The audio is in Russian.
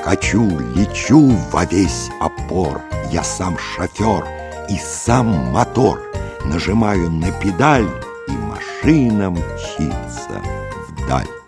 Скачу, лечу во весь опор. Я сам шофер и сам мотор. Нажимаю на педаль, и машина мчится вдаль.